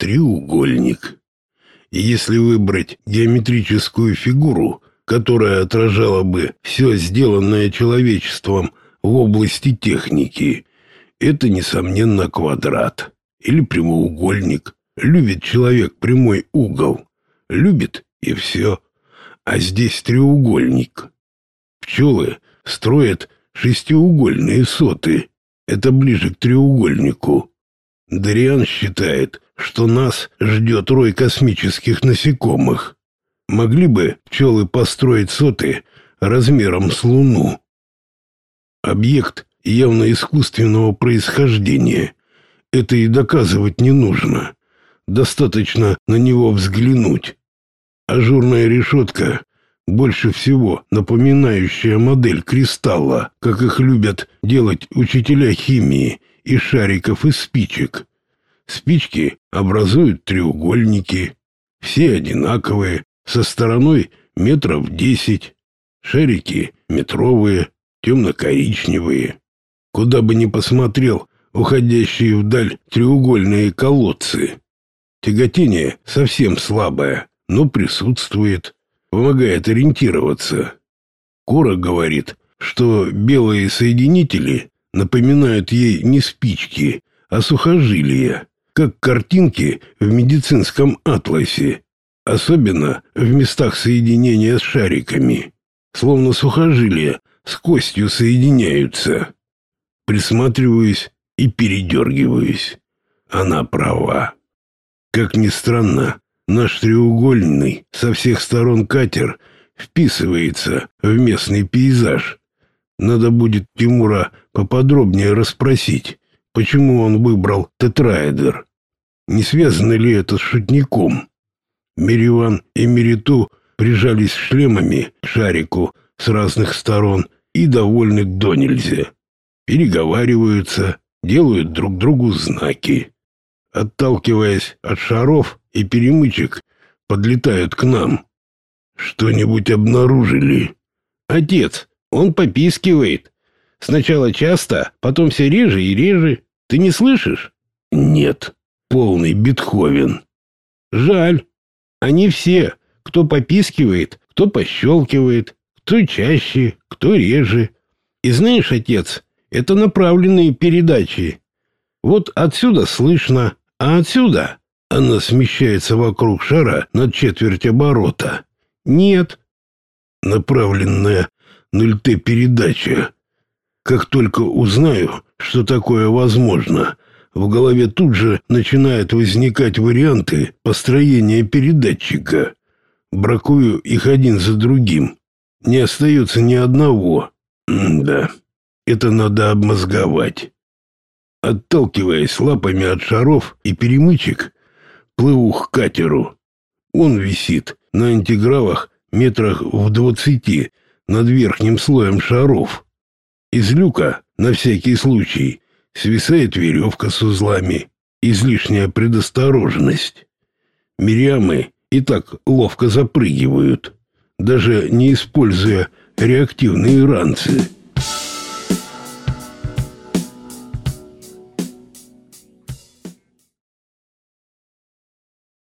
треугольник. И если выбрать геометрическую фигуру, которая отражала бы все сделанное человечеством в области техники, это, несомненно, квадрат или прямоугольник. Любит человек прямой угол. Любит и все. А здесь треугольник. Пчелы строят шестиугольные соты. Это ближе к треугольнику. Дариан считает, что нас ждет рой космических насекомых. Могли бы пчелы построить соты размером с Луну? Объект явно искусственного происхождения. Это и доказывать не нужно. Достаточно на него взглянуть. Ажурная решетка, больше всего напоминающая модель кристалла, как их любят делать учителя химии, и шариков из спичек. Спички образуют треугольники, все одинаковые, со стороной метров десять. Шарики метровые, темно-коричневые. Куда бы ни посмотрел, уходящие вдаль треугольные колодцы. Тяготение совсем слабое, но присутствует, помогает ориентироваться. Кора говорит, что белые соединители напоминают ей не спички, а сухожилия, как картинки в медицинском атласе, особенно в местах соединения с шариками, словно сухожилия с костью соединяются. Присматриваюсь и передергиваюсь. Она права. Как ни странно, наш треугольный со всех сторон катер вписывается в местный пейзаж. Надо будет Тимура поподробнее расспросить, почему он выбрал тетраэдер. Не связано ли это с шутником? Мириван и Мериту прижались шлемами к шарику с разных сторон и довольны до нельзя. Переговариваются, делают друг другу знаки. Отталкиваясь от шаров и перемычек, подлетают к нам. Что-нибудь обнаружили? Отец, он попискивает. Сначала часто, потом все реже и реже. Ты не слышишь? Нет. Полный Бетховен. Жаль. Они все, кто попискивает, кто пощелкивает, кто чаще, кто реже. И знаешь, отец, это направленные передачи. Вот отсюда слышно, а отсюда она смещается вокруг шара на четверть оборота. Нет. Направленная 0Т-передача. Как только узнаю, что такое возможно, в голове тут же начинают возникать варианты построения передатчика. Бракую их один за другим. Не остается ни одного. М да, это надо обмозговать. Отталкиваясь лапами от шаров и перемычек, плыву к катеру. Он висит на антигравах метрах в двадцати над верхним слоем шаров. Из люка, на всякий случай, свисает веревка с узлами. Излишняя предосторожность. Мириамы и так ловко запрыгивают, даже не используя реактивные ранцы.